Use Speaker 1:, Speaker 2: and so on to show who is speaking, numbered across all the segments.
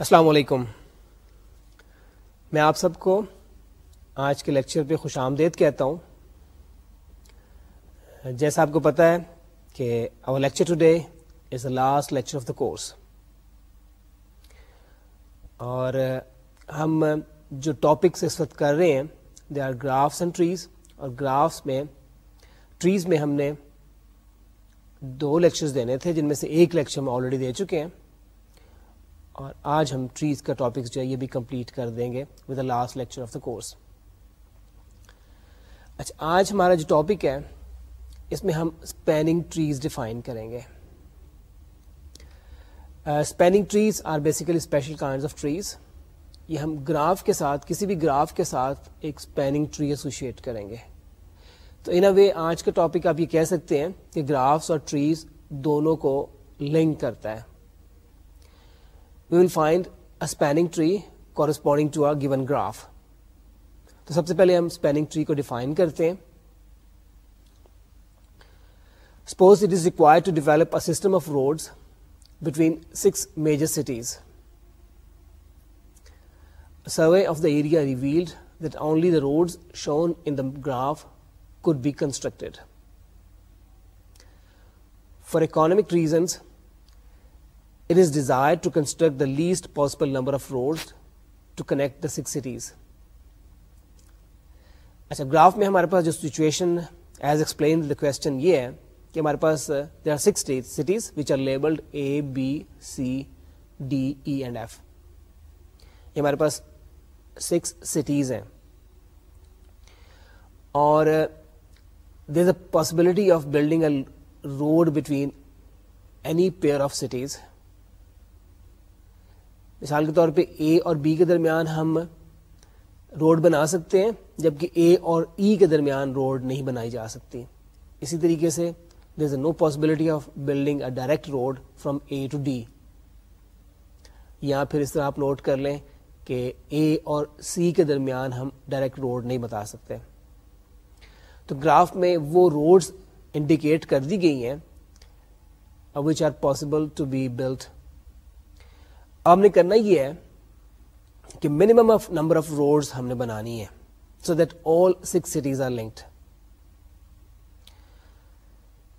Speaker 1: السلام علیکم میں آپ سب کو آج کے لیکچر پہ خوش آمدید کہتا ہوں جیسا آپ کو پتہ ہے کہ اور lecture today is the last lecture of the course اور ہم جو ٹاپکس اس وقت کر رہے ہیں they are graphs and trees اور گرافس میں ٹریز میں ہم نے دو لیکچرز دینے تھے جن میں سے ایک لیکچر ہم آلریڈی دے چکے ہیں اور آج ہم ٹریز کا ٹاپکس جو ہے یہ بھی کمپلیٹ کر دیں گے with the last lecture of the course اچھا آج ہمارا جو ٹاپک ہے اس میں ہم اسپیننگ ٹریز ڈیفائن کریں گے spanning trees are basically special kind of trees یہ ہم گراف کے ساتھ کسی بھی گراف کے ساتھ ایک اسپیننگ ٹری ایسوشیٹ کریں گے تو ان اے وے آج کا ٹاپک آپ یہ کہہ سکتے ہیں کہ گرافس اور ٹریز دونوں کو لنک کرتا ہے we will find a spanning tree corresponding to our given graph تو سب سے پہلے ہم اسپیننگ ٹری کو ڈیفائن کرتے ہیں suppose it is required to develop a system of roads between six major cities survey of the area revealed that only the road shown in the graph could be constructed for economic reasons desire to construct the least possible number of road to connect the six cities اچھا graph میں ہمارے پاس جو situation as explained the question یہ ہے کہ ہمارے پاس they are six cities which are labelled A B C D E and F یہ ہمارے پاس سکس سٹیز ہیں اور there is a possibility of building a road between any pair of cities مثال کے طور پہ اے اور بی کے درمیان ہم روڈ بنا سکتے ہیں جبکہ اے اور ای e کے درمیان روڈ نہیں بنائی جا سکتی اسی طریقے سے there is a no possibility of building a direct road from A to D یا پھر اس طرح آپ نوٹ کر لیں کہ اے اور سی کے درمیان ہم ڈائریکٹ روڈ نہیں بتا سکتے تو گراف میں وہ روڈز انڈیکیٹ کر دی گئی ہیں which are possible to be build آپ نے کرنا یہ ہے کہ minimum of number of road ہم نے بنانی ہے so that all six cities are linked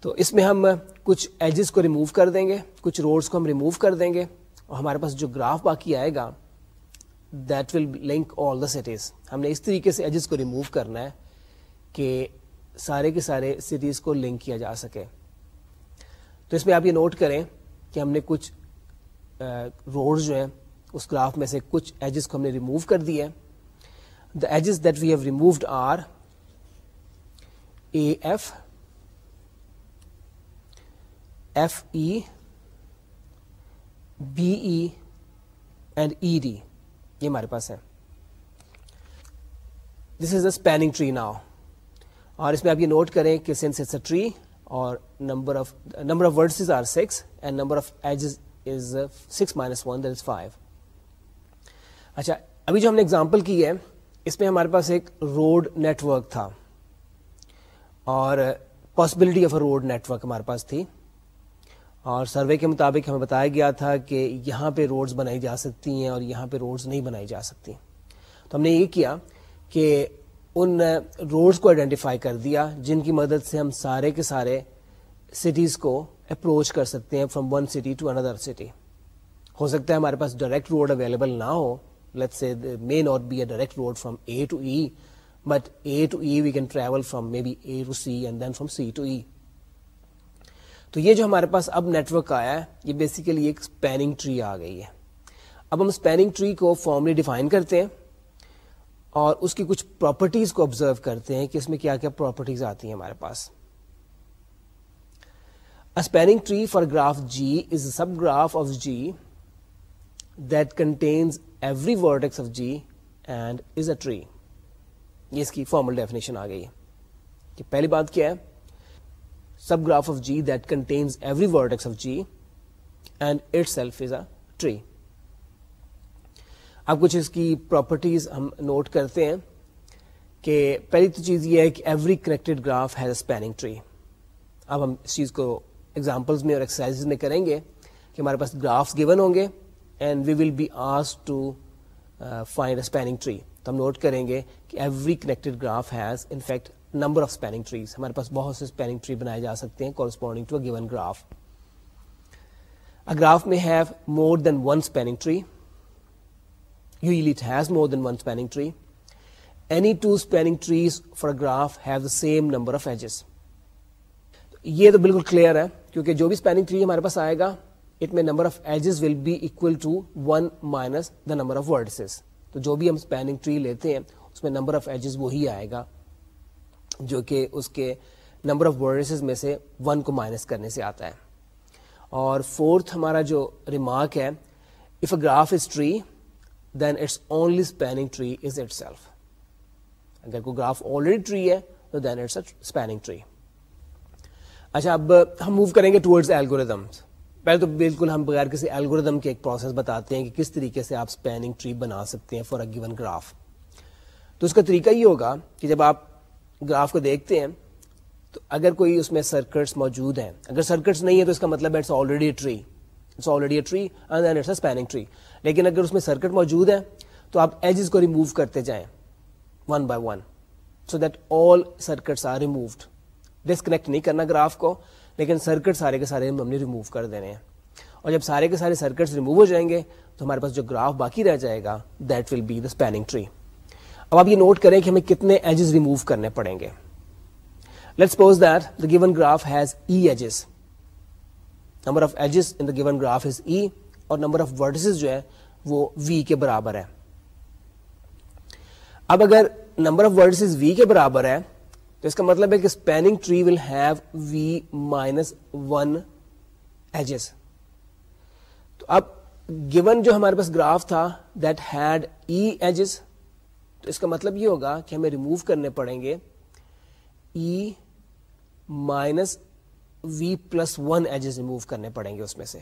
Speaker 1: تو اس میں ہم کچھ ایجز کو ریموو کر دیں گے کچھ روڈس کو ہم ریموو کر دیں گے اور ہمارے پاس جو گراف باقی آئے گا that will link all the cities ہم نے اس طریقے سے ایجز کو ریموو کرنا ہے کہ سارے کے سارے سٹیز کو لنک کیا جا سکے تو اس میں آپ یہ نوٹ کریں کہ ہم نے کچھ روڈ جو ہیں اس گراف میں سے کچھ ایجز کو ہم نے ریموو کر دی ہے the edges that we have removed are A F F E B E and E D یہ ہمارے پاس ہے this is a spanning tree now اور اس میں آپ یہ نوٹ کریں کہ سینس اٹس اے ٹری اور number of number of vertices are six and number of edges is six minus one that is five اچھا ابھی جو ہم نے اگزامپل کی ہے اس میں ہمارے پاس ایک روڈ نیٹورک تھا اور possibility of a road network ہمارے پاس تھی اور سروے کے مطابق ہمیں بتایا گیا تھا کہ یہاں پہ روڈز بنائی جا سکتی ہیں اور یہاں پہ روڈز نہیں بنائی جا سکتی تو ہم نے یہ کیا کہ ان روڈز کو آئیڈینٹیفائی کر دیا جن کی مدد سے ہم سارے کے سارے سٹیز کو اپروچ کر سکتے ہیں from one city to another city ہو سکتا ہے ہمارے پاس ڈائریکٹ روڈ اویلیبل نہ ہو let's say not be a direct road from A to E but A to E we can travel from maybe A to C and then from C to E تو یہ جو ہمارے پاس اب net work آیا ہے یہ basically ایک spanning tree آ گئی ہے اب ہم اسپیننگ ٹری کو فارملی ڈیفائن کرتے ہیں اور اس کی کچھ پراپرٹیز کو آبزرو کرتے ہیں کہ اس میں کیا کیا پراپرٹیز آتی ہیں ہمارے پاس tree tree for graph G is a subgraph of kya contains every of آ گئی بات کیا ہے subgraph of itself contains every tree اب کچھ اس کی پراپرٹیز ہم نوٹ کرتے ہیں کہ پہلی تو چیز یہ ہے کہ every connected graph has a spanning tree اب ہم اس چیز کو ایگزامپلز میں اور ایکسرسائز میں کریں گے کہ ہمارے پاس گرافس گیون ہوں گے اینڈ وی ول بی آس ٹو فائنڈ اسپیننگ ٹری تو ہم نوٹ کریں گے کہ every connected graph has in fact number of spanning trees ہمارے پاس بہت سے اسپیننگ ٹری بنائے جا سکتے ہیں corresponding to a given graph میں have more than one spanning tree you let ہی یہ تو بالکل کلیئر ہے کیونکہ جو بھی اسپیننگ ٹری ہمارے پاس آئے گا اٹ میں number of edges will be equal to one minus the number of vertices تو جو بھی ہم اسپیننگ ٹری لیتے ہیں اس میں نمبر آف ایجز وہی آئے گا جو کہ اس کے نمبر آف ورڈ میں سے ون کو مائنس کرنے سے آتا ہے اور فورتھ ہمارا جو ریمارک ہے if a graph is tree then it's only spanning tree is itself اگر کوئی گراف آلریڈی ٹری ہے تو then it's a spanning tree اچھا اب ہم موو کریں گے ٹورڈز الگوریدمس پہلے تو بالکل ہم بغیر کسی الگوریدم کے ایک پروسیس بتاتے ہیں کہ کس طریقے سے آپ اسپیننگ ٹری بنا سکتے ہیں فار اے گیون گراف تو اس کا طریقہ یہ ہوگا کہ جب آپ گراف کو دیکھتے ہیں تو اگر کوئی اس میں سرکٹس موجود ہیں اگر سرکٹس نہیں ہے تو اس کا مطلب it's it's it's already already tree tree tree A and then spanning لیکن اگر اس میں سرکٹ موجود ہیں تو آپ ایجز کو ریموو کرتے جائیں one by one so that all circuits are removed disconnect نہیں کرنا گراف کو لیکن سرکٹ سارے کے سارے ہم نے ریموو کر دینے ہیں اور جب سارے کے سارے سرکٹس ریموو ہو جائیں گے تو ہمارے پاس جو گراف باقی رہ جائے گا that will be the spanning tree اب آپ یہ نوٹ کریں کہ ہمیں کتنے ایجز ریموو کرنے پڑیں گے let suppose that the the given given graph graph has E E edges edges number number of of in is اور جو ہے وہ وی کے برابر ہے اب اگر نمبر آف ورڈسز وی کے برابر ہے تو اس کا مطلب ہے کہ spanning tree will have V minus one edges تو اب گیون جو ہمارے پاس گراف تھا دیٹ ہیڈ ای ایجز تو اس کا مطلب یہ ہوگا کہ ہمیں ریموو کرنے پڑیں گے E minus V plus one edges remove کرنے پڑیں گے اس میں سے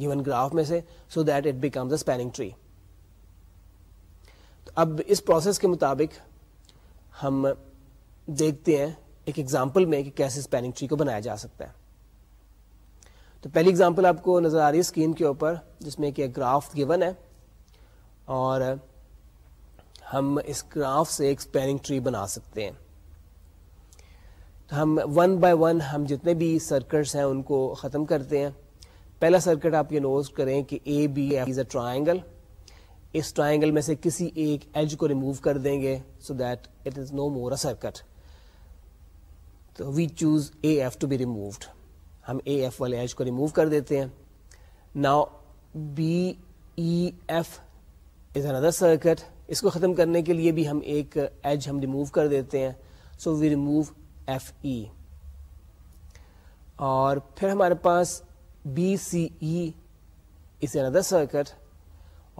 Speaker 1: گیون گراف میں سے so that it becomes a spanning tree اب اس پروسیس کے مطابق ہم دیکھتے ہیں ایک ایگزامپل میں کہ کیسے اسپیننگ ٹری کو بنایا جا سکتا ہے تو پہلی ایگزامپل آپ کو نظر آ رہی ہے اسکرین کے اوپر جس میں کہ گراف گیون ہے اور ہم اس گراف سے ایک اسپیننگ ٹری بنا سکتے ہیں تو ہم ون بائی ون ہم جتنے بھی سرکٹس ہیں ان کو ختم کرتے ہیں پہلا سرکٹ آپ یہ نوٹ کریں کہ A B is a triangle us triangle میں سے کسی ایک ایج کو ریموو کر دیں گے so that it is no more a circuit تو we choose A F to be removed ہم اے ایف والے ایج کو ریموو کر دیتے ہیں نا B F is another circuit اس کو ختم کرنے کے لیے بھی ہم ایک ایج ہم ریموو کر دیتے ہیں سو وی ریموو ایف ای اور پھر ہمارے پاس B C E is another circuit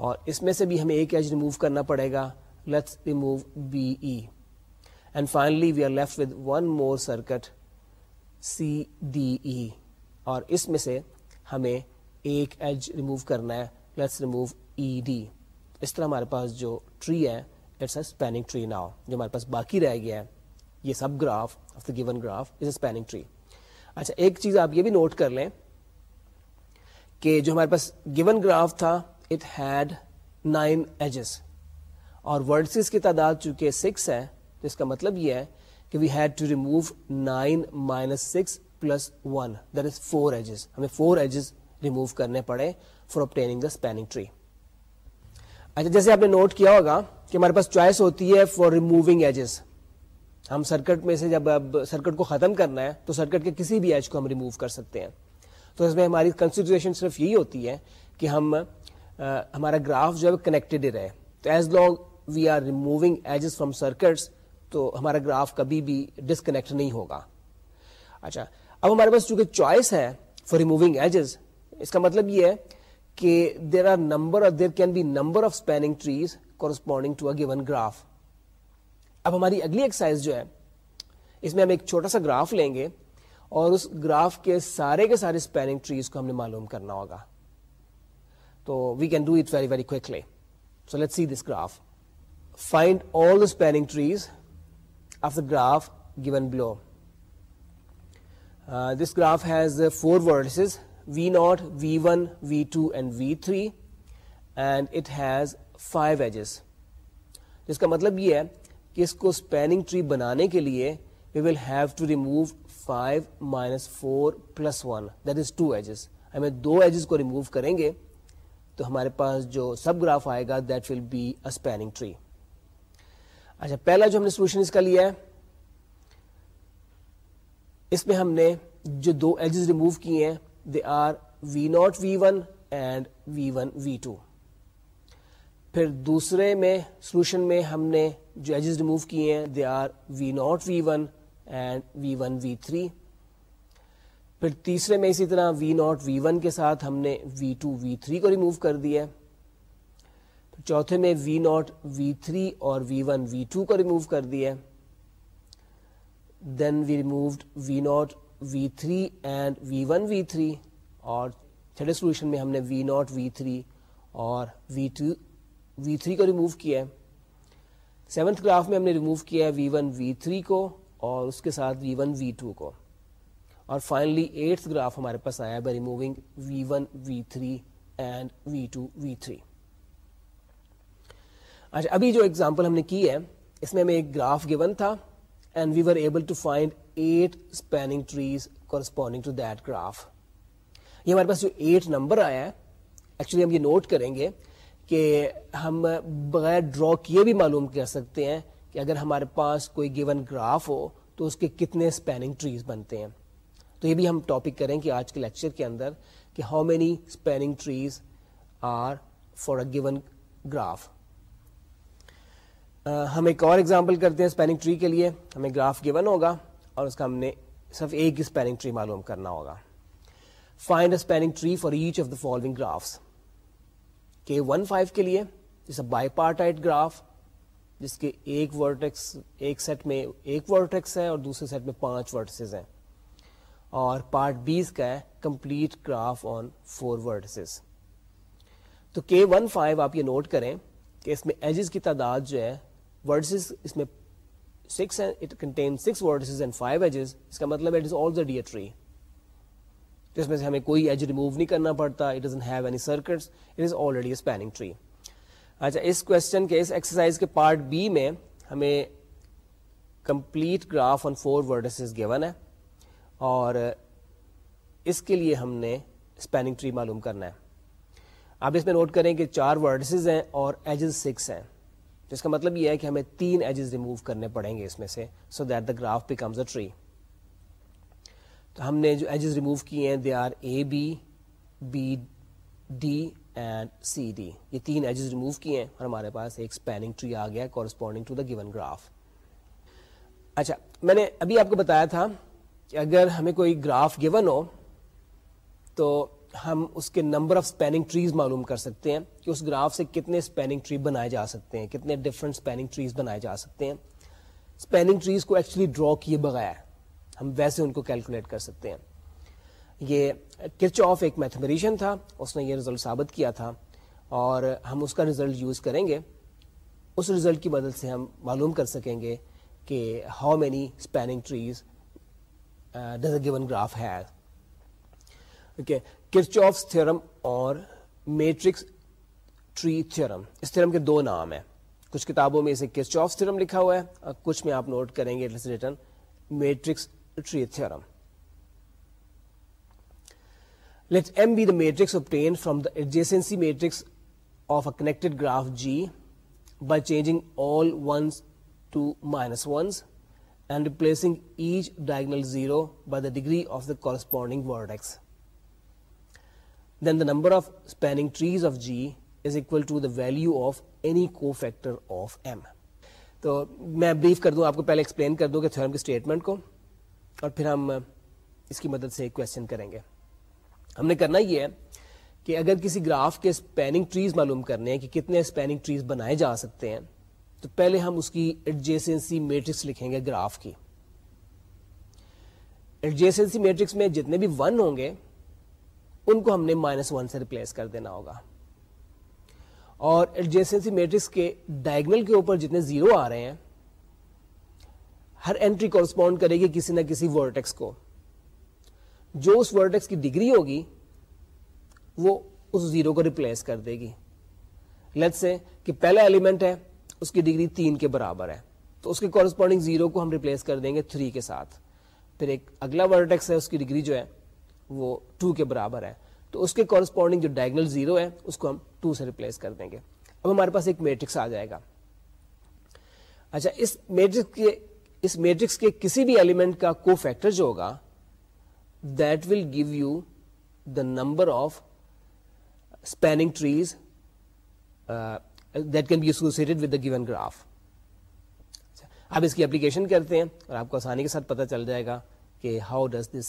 Speaker 1: اور اس میں سے بھی ہمیں ایک ایج ریموو کرنا پڑے گا let's remove B E and finally we are left with one more circuit C D E اور اس میں سے ہمیں ایک ایج ریموو کرنا ہے لیٹس ریموو ای ڈی اس طرح ہمارے پاس جو ٹری ہے it's a spanning tree now جو ہمارے پاس باقی رہ گیا ہے یہ subgraph of the given graph is a spanning tree اچھا ایک چیز آپ یہ بھی نوٹ کر لیں کہ جو ہمارے پاس گیون گراف تھا اٹ ہیڈ نائن ایجز اور ورڈسز کی تعداد چونکہ سکس ہے تو اس کا مطلب یہ ہے کہ we had to remove nine minus six plus one that is four edges ہمیں فور ایجز ریموو کرنے پڑے for obtaining the spanning tree اچھا جیسے آپ نے نوٹ کیا ہوگا کہ ہمارے پاس چوائس ہوتی ہے فار ریموونگ ایجز ہم سرکٹ میں سے جب اب سرکٹ کو ختم کرنا ہے تو سرکٹ کے کسی بھی ایج کو ہم ریموو کر سکتے ہیں تو اس میں ہماری کنسیڈریشن صرف یہی ہوتی ہے کہ ہم ہمارا گراف جو ہے کنیکٹڈ ہی رہے تو as long we are removing edges from circuits تو ہمارا گراف کبھی بھی ڈسکنیکٹ نہیں ہوگا اچھا اب ہمارے پاس چونکہ چوائس ہے فار ریموونگ ایجز اس کا مطلب یہ ہے کہ دیر آر نمبر اور there can be number of spanning trees corresponding to a given graph اب ہماری اگلی ایکسرسائز جو ہے اس میں ہم ایک چھوٹا سا گراف لیں گے اور اس گراف کے سارے کے سارے اسپیننگ ٹریز کو ہم نے معلوم کرنا ہوگا تو we can do it very very quickly so let see this graph find all the spanning trees graph given below this graph has forces v naught v one v two and v three and it has five edges اس کا مطلب یہ ہے کہ اس کو spanning tree بنانے کے لیے we will have to remove five minus four plus one that is two edges ہمیں دو ایجز کو ریموو کریں گے تو ہمارے پاس جو سب گراف آئے گا that will be a spanning tree اچھا پہلا جو ہم نے سولوشن اس کا لیا ہے اس میں ہم نے جو دو ایجز ریمو کیے ہیں they are v naught v one and v one v two پھر دوسرے میں سولوشن میں ہم نے جو ایجز ریموو کیے ہیں they are v naught v one and v one v three پھر تیسرے میں اسی طرح وی ناٹ وی ون کے ساتھ ہم نے وی ٹو وی تھری کو ریموو کر دیا ہے چوتھے میں وی ناٹ وی تھری اور وی ون وی ٹو کو ریموو کر دیا then we removed v naught v three and v one v three اور تھرڈ سولوشن میں ہم نے وی ناٹ وی تھری اور وی ٹو وی تھری کو ریموو کیا ہے سیونتھ گراف میں ہم نے ریموو کیا ہے وی ون وی تھری کو اور اس کے ساتھ وی ون وی ٹو کو اور فائنلی ایٹتھ گراف ہمارے پاس آیا ہے by removing v one v three and v two v three اچھا ابھی جو ایگزامپل ہم نے کی ہے اس میں ہمیں ایک گراف گیون تھا and we are able to find eight spanning trees corresponding to that graph یہ ہمارے پاس جو ایٹ نمبر آیا ہے ایکچولی ہم یہ نوٹ کریں گے کہ ہم بغیر ڈرا کیے بھی معلوم کر سکتے ہیں کہ اگر ہمارے پاس کوئی گیون گراف ہو تو اس کے کتنے اسپیننگ ٹریز بنتے ہیں تو یہ بھی ہم ٹاپک کریں کہ آج کے لیکچر کے اندر کہ how many spanning trees are for a given graph ہم ایک اور ایگزامپل کرتے ہیں اسپیننگ ٹری کے لیے ہمیں گراف گیون ہوگا اور اس کا ہم نے صرف ایک ہی اسپیننگ ٹری معلوم کرنا ہوگا find spanning tree for each of the following graphs K one five کے لیے جس بائی پارٹ گراف جس کے ایک ورٹیکس ایک سیٹ میں ایک ورٹیکس ہے اور دوسرے سیٹ میں پانچ ورٹسز ہیں اور پارٹ بیس کا ہے complete graph on four vertices تو کے ون فائیو آپ یہ نوٹ کریں کہ اس میں ایجز کی تعداد جو ہے ورڈسز اس میں six it contain six vertices and five edges اس کا مطلب it is already tree جس میں سے ہمیں کوئی ایج ریموو نہیں کرنا پڑتا it doesn't have any circuits it is already a spanning tree اچھا اس کوشچن کے اس ایکسرسائز کے پارٹ بی میں ہمیں complete graph on four vertices given ہے اور اس کے لیے ہم نے اسپیننگ ٹری معلوم کرنا ہے آپ اس میں نوٹ کریں کہ چار ورڈسز ہیں اور ایجز سکس ہیں جس کا مطلب یہ ہے کہ ہمیں تین ایجز ریموو کرنے پڑیں گے اس میں سے so that the graph becomes a tree تو ہم نے جو ایجز ریموو کیے ہیں they are A B B D and C D یہ تین ایجز ریموو کیے ہیں اور ہمارے پاس ایک اسپیننگ ٹری آ گیا corresponding to the given graph اچھا میں نے ابھی آپ کو بتایا تھا کہ اگر ہمیں کوئی گراف گیون ہو تو ہم اس کے نمبر آف اسپیننگ ٹریز معلوم کر سکتے ہیں کہ اس گراف سے کتنے اسپیننگ ٹری بنائے جا سکتے ہیں کتنے ڈفرنٹ اسپیننگ ٹریز بنائے جا سکتے ہیں اسپیننگ ٹریز کو ایکچولی ڈرا کیے بغیر ہم ویسے ان کو کیلکولیٹ کر سکتے ہیں یہ کرچ آف ایک میتھمیٹیشین تھا اس نے یہ رزلٹ ثابت کیا تھا اور ہم اس کا رزلٹ یوز کریں گے اس رزلٹ کی مدد سے ہم معلوم کر سکیں گے کہ how many spanning trees does a given graph ہے اور میٹرکس ٹری اس اسم کے دو نام ہیں کچھ کتابوں میں اسے لکھا ہوا ہے کچھ میں آپ نوٹ کریں گے written matrix tree let obtain from the adjacency matrix of a connected graph G by changing all ones to minus ones and replacing each diagonal zero by the degree of the corresponding vertex number the number of of trees of G is equal to the any of any cofactor میں brief کر دوں آپ کو پہلے explain کر دوں کہ theorem کے اسٹیٹمنٹ کو اور پھر ہم اس کی مدد سے کوشچن کریں گے ہم نے کرنا یہ ہے کہ اگر کسی گراف کے اسپیننگ ٹریز معلوم کرنے ہیں کہ کتنے اسپیننگ ٹریز بنائے جا سکتے ہیں تو پہلے ہم اس کی ایڈجیسنسی میٹرکس لکھیں گے گراف کی ایڈجیسنسی میٹرکس میں جتنے بھی ون ہوں گے ان کو ہم نے مائنس ون سے ریپلیس کر دینا ہوگا اور میٹرکس کے ڈائگنل کے اوپر جتنے زیرو آ رہے ہیں ہر انٹری کورسپونڈ کرے گی کسی نہ کسی ورٹیکس کو جو اس ورٹیکس کی ڈگری ہوگی وہ اس زیرو کو ریپلیس کر دے گی لیٹ سے کہ پہلا ایلیمنٹ ہے اس کی ڈگری تین کے برابر ہے تو اس کے کورسپونڈنگ زیرو کو ہم ریپلیس کر دیں گے تھری کے ساتھ پھر ایک اگلا ورٹیکس ہے اس کی ڈگری جو ہے وہ 2 کے برابر ہے تو اس کے کورسپونڈنگ جو ڈائگنل 0 ہے اس کو ہم 2 سے ریپلیس کر دیں گے اب ہمارے پاس ایک میٹرکس آ جائے گا اچھا اس میٹرکس کے اس میٹرکس کے کسی بھی ایلیمنٹ کا کو فیکٹر جو ہوگا that will give you the number of spanning trees that can be associated with the given graph آپ اس کی اپلیکیشن کرتے ہیں اور آپ کو آسانی کے ساتھ پتہ چل جائے گا کہ how does this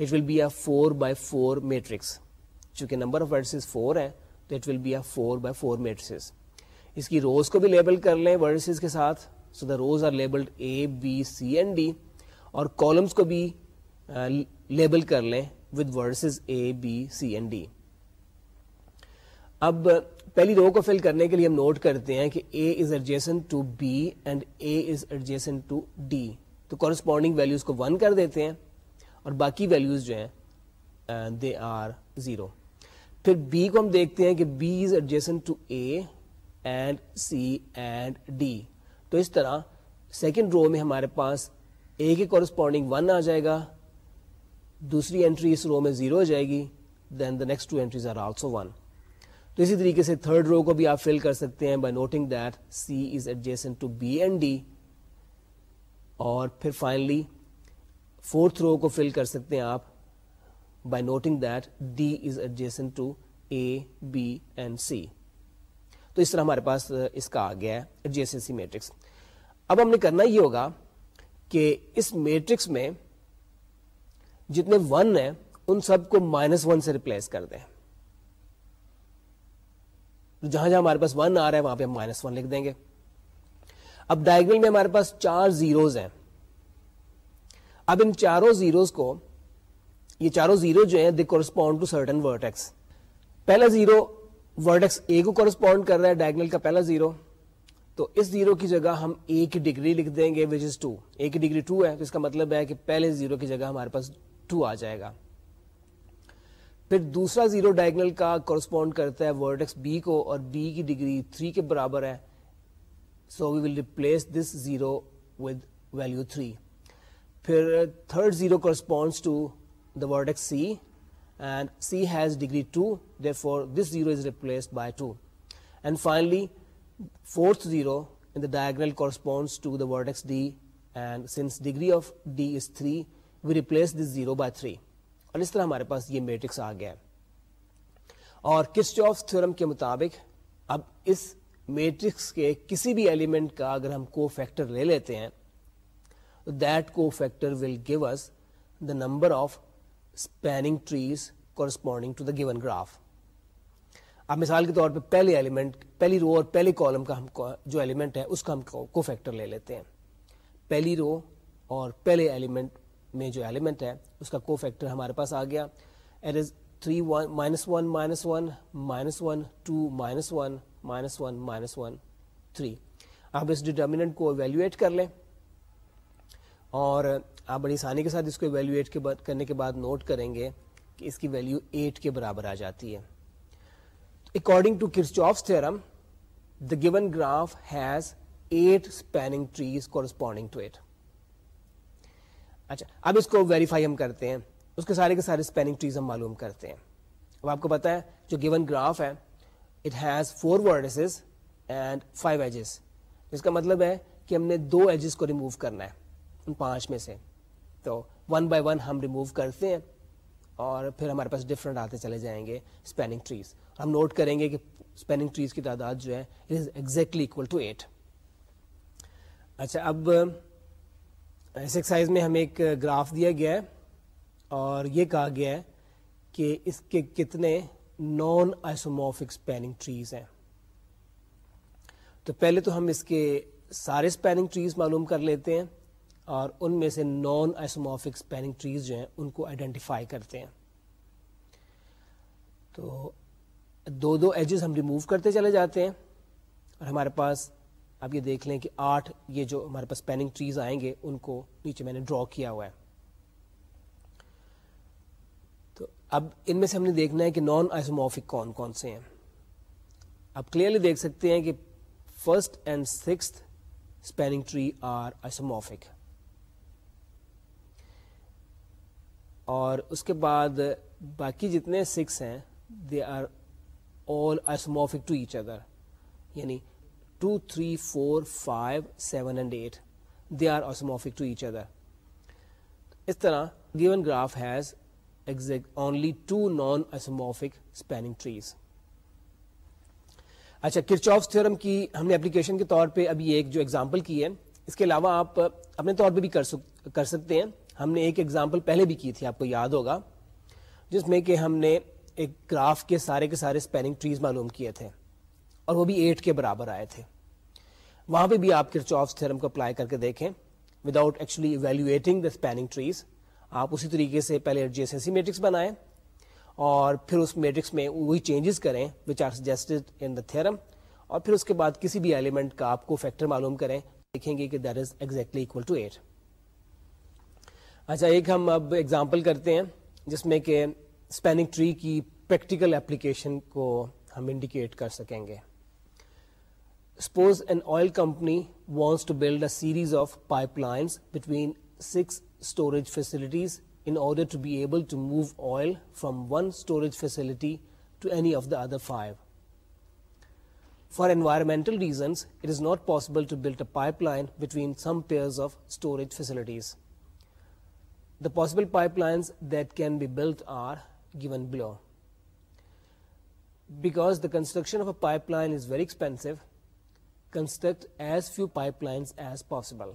Speaker 1: it will be a four four by matrix چونکہ نمبر آف ورڈسز فور ہے تو it will be a four four by اس کی روز کو بھی لیبل کر لیں ورڈسز کے ساتھ so the rows are labelled A B C and D اور کالمس کو بھی لیبل کر لیں with vertices A B C and D اب پہلی رو کو فل کرنے کے لیے ہم نوٹ کرتے ہیں کہ A is adjacent to B and A is adjacent to D تو کورسپونڈنگ ویلوز کو ون کر دیتے ہیں اور باقی ویلوز جو ہیں دے آر زیرو پھر بی کو ہم دیکھتے ہیں کہ B is adjacent to A and C and D تو اس طرح سیکنڈ رو میں ہمارے پاس اے کے کورسپونڈنگ ون آ جائے گا دوسری انٹری اس رو میں زیرو ہو جائے گی then the next two entries are also one تو اسی طریقے سے تھرڈ رو کو بھی آپ فل کر سکتے ہیں by noting that C is adjacent to B and D اور پھر فائنلی فورتھ رو کو فل کر سکتے ہیں آپ by noting that D is adjacent to A B and C تو اس طرح ہمارے پاس اس کا آ گیا ہے اب ہم نے کرنا یہ ہوگا کہ اس میٹرکس میں جتنے ون ہیں ان سب کو مائنس ون سے ریپلیس کر دیں جہاں جہاں ہمارے پاس ون آ رہا ہے وہاں پہ ہم مائنس ون لکھ دیں گے اب ڈائگنل میں ہمارے پاس چار زیروز ہیں اب ان چاروں زیروز کو یہ چاروں زیرو جو ہیں دے کورسپونڈ ٹو سرٹن پہلا زیرو ورٹیکس اے کو کورسپونڈ کر رہا ہے ڈائگنل کا پہلا زیرو تو اس زیرو کی جگہ ہم اے کی ڈگری لکھ دیں گے وچ از ٹو اے کی ڈگری ٹو ہے تو اس کا مطلب ہے کہ پہلے زیرو کی جگہ ہمارے پاس ٹو آ جائے گا پھر دوسرا زیرو ڈائگنل کا کورسپونڈ کرتا ہے بی کو اور بی کی ڈگری تھری کے برابر ہے so we will replace this zero with value three پھر third zero corresponds to the vertex C and C has degree two therefore this zero is replace by two and finally fourth zero in the diagonal corresponds to the vertex D and since degree of D is three we replace this zero by three اور اس طرح ہمارے پاس یہ matrix آ گیا اور Kirchhoff theorem کے مطابق اب اس میٹرکس کے کسی بھی ایلیمنٹ کا اگر ہم کو فیکٹر لے لیتے ہیں that cofactor will give us the number of spanning trees corresponding to the given graph اب مثال کے طور پہ پہلے ایلیمنٹ پہلی رو اور پہلے کالم کا ہم جو ایلیمنٹ ہے اس کا ہم کو فیکٹر لے لیتے ہیں پہلی رو اور پہلے ایلیمنٹ میں جو ایلیمنٹ ہے اس کا کو فیکٹر ہمارے پاس آ گیا it is three one minus one minus one minus one two minus one minus one minus one three آپ اس ڈٹرمنٹ کو ایویلویٹ کر لیں اور آپ بڑی آسانی کے ساتھ اس کو ایویلیویٹ کے بعد کرنے کے بعد نوٹ کریں گے کہ اس کی ویلیو ایٹ کے برابر آ جاتی ہے according to Kirchhoff's theorem the given graph has eight spanning trees corresponding to eight اچھا اب اس کو ویریفائی ہم کرتے ہیں اس کے سارے کے سارے اسپیننگ ٹریز ہم معلوم کرتے ہیں اب آپ کو پتا ہے جو گیون گراف ہے it has four vertices and five edges اس کا مطلب ہے کہ ہم نے دو ایجز کو ریموو کرنا ہے ان پانچ میں سے تو ون بائی ون ہم ریموو کرتے ہیں اور پھر ہمارے پاس ڈفرنٹ آتے چلے جائیں گے اسپیننگ ٹریز ہم نوٹ کریں گے کہ اسپیننگ ٹریز کی تعداد جو ہے it is exactly equal to eight اچھا اب اس ایکسائز میں ہمیں ایک گراف دیا گیا ہے اور یہ کہا گیا ہے کہ اس کے کتنے نان آئسوموفک اسپیننگ ٹریز ہیں تو پہلے تو ہم اس کے سارے اسپیننگ ٹریز معلوم کر لیتے ہیں اور ان میں سے نان آئسومافک اسپیننگ ٹریز جو ہیں ان کو آئیڈینٹیفائی کرتے ہیں تو دو دو ایجز ہم ریموو کرتے چلے جاتے ہیں اور ہمارے پاس آپ یہ دیکھ لیں کہ آٹھ یہ جو ہمارے پاس پیننگ ٹریز آئیں گے ان کو نیچے میں نے ڈرا کیا ہوا ہے تو اب ان میں سے ہم نے دیکھنا ہے کہ نان آئسوموفک کون کون سے ہیں آپ کلیئرلی دیکھ سکتے ہیں کہ first and six spanning tree are isomorphic اور اس کے بعد باقی جتنے سکس ہیں they are all isomorphic to each other یعنی two three four five seven and eight they are isomorphic to each other اس طرح given graph has only two non isomorphic spanning trees اچھا کرچوف تھیورم کی ہم نے application کے طور پہ ابھی ایک جو ایگزامپل کی ہے اس کے علاوہ آپ اپنے طور پہ بھی کر سکتے ہیں ہم نے ایک ایگزامپل پہلے بھی کی تھی آپ کو یاد ہوگا جس میں کہ ہم نے ایک گراف کے سارے کے سارے اسپیننگ ٹریز معلوم کیے تھے اور وہ بھی ایٹ کے برابر آئے تھے وہاں پہ بھی آپ کرچوفس تھرم کو اپلائی کر کے دیکھیں without actually evaluating the spanning trees آپ اسی طریقے سے پہلے جیسے سی میٹرکس بنائیں اور پھر اس میٹرکس میں وہی چینجز کریں which are suggested in the theorem اور پھر اس کے بعد کسی بھی ایلیمنٹ کا آپ کو فیکٹر معلوم کریں دیکھیں گے کہ there is exactly equal to eight اچھا ایک ہم اب ایگزامپل کرتے ہیں جس میں کہ اسپینک ٹری کی پریکٹیکل اپلیکیشن کو ہم انڈیکیٹ کر سکیں گے suppose an oil company wants to build a series of pipelines between six storage facilities in order to to be able move oil from one storage facility to any of the other five for environmental reasons it is not possible to build a pipeline between some pairs of storage facilities possible pipe pipelines that can be build are given below Because the construction of a pipeline is very construct construct as few pipe possible.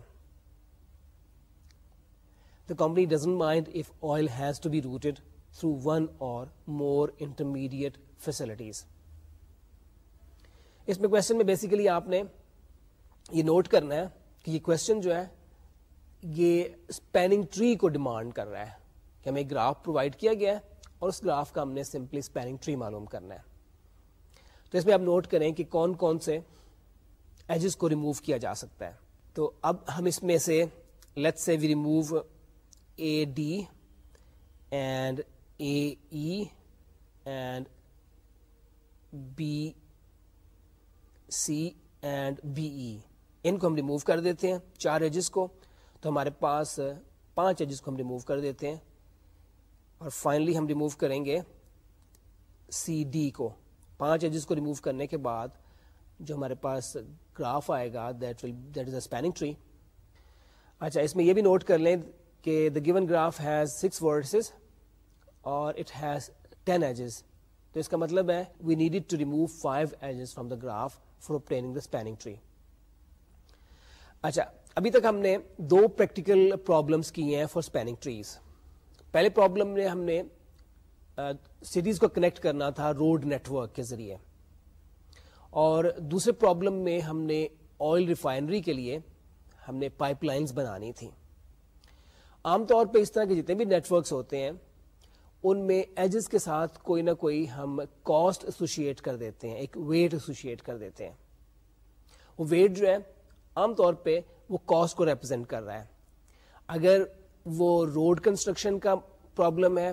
Speaker 1: The company doesn't mind if oil has to be routed through one or more intermediate facilities اس میں question میں basically آپ نے یہ note کرنا ہے کہ یہ کوشچن جو ہے یہ اسپیننگ ٹری کو ڈیمانڈ کر رہا ہے کہ ہمیں گراف پرووائڈ کیا گیا ہے اور اس گراف کا ہم نے سمپلی اسپیننگ ٹری معلوم کرنا ہے تو اس میں آپ نوٹ کریں کہ کون کون سے ایجز کو ریموو کیا جا سکتا ہے تو اب ہم اس میں سے let's say we remove A D and A E and B C and B E ان کو ہم ریموو کر دیتے ہیں چار ایجز کو تو ہمارے پاس پانچ ایجز کو ہم ریموو کر دیتے ہیں اور فائنلی ہم ریموو کریں گے سی ڈی کو پانچ ایجز کو ریموو کرنے کے بعد جو ہمارے پاس گراف آئے گا that will that is a spanning tree اچھا اس میں یہ بھی نوٹ کر لیں کہ the given graph has six vertices اور اٹ ہیز ٹین ایجز تو اس کا مطلب ہے we need to remove five edges from the graph for obtaining the spanning tree اچھا ابھی تک ہم نے دو پریکٹیکل پرابلمس کی ہیں فار اسپینگ ٹریز پہلے پرابلم میں ہم نے سٹیز کو کنیکٹ کرنا تھا روڈ نیٹورک کے ذریعے اور دوسرے پرابلم میں ہم نے آئل ریفائنری کے لیے ہم نے پائپ لائنس بنانی تھیں عام طور پہ اس طرح کے جتنے بھی نیٹورکس ہوتے ہیں ان میں ایجز کے ساتھ کوئی نہ کوئی ہم کاسٹ ایسوشیٹ کر دیتے ہیں ایک ویٹ ایسوشیٹ کر دیتے ہیں وہ ویٹ جو ہے عام طور پہ وہ کاسٹ کو ریپرزینٹ کر رہا ہے اگر وہ روڈ کنسٹرکشن کا پرابلم ہے